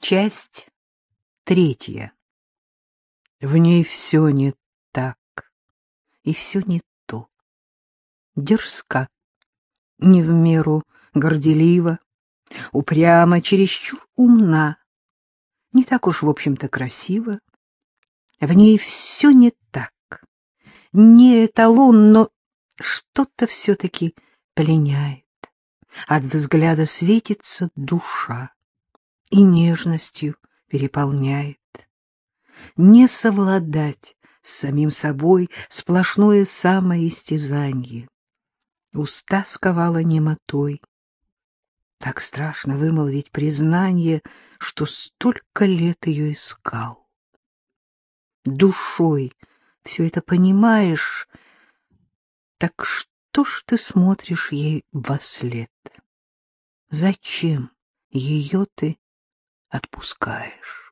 Часть третья. В ней все не так, и все не то. Дерзка, не в меру горделива, упрямо, чересчур умна, не так уж, в общем-то, красиво. В ней все не так, не эталон, но что-то все-таки пленяет. От взгляда светится душа и нежностью переполняет. Не совладать с самим собой сплошное самоистязанье. Уста сковала немотой. Так страшно вымолвить признание, что столько лет ее искал. Душой все это понимаешь, так что ж ты смотришь ей во след? Зачем ее ты отпускаешь.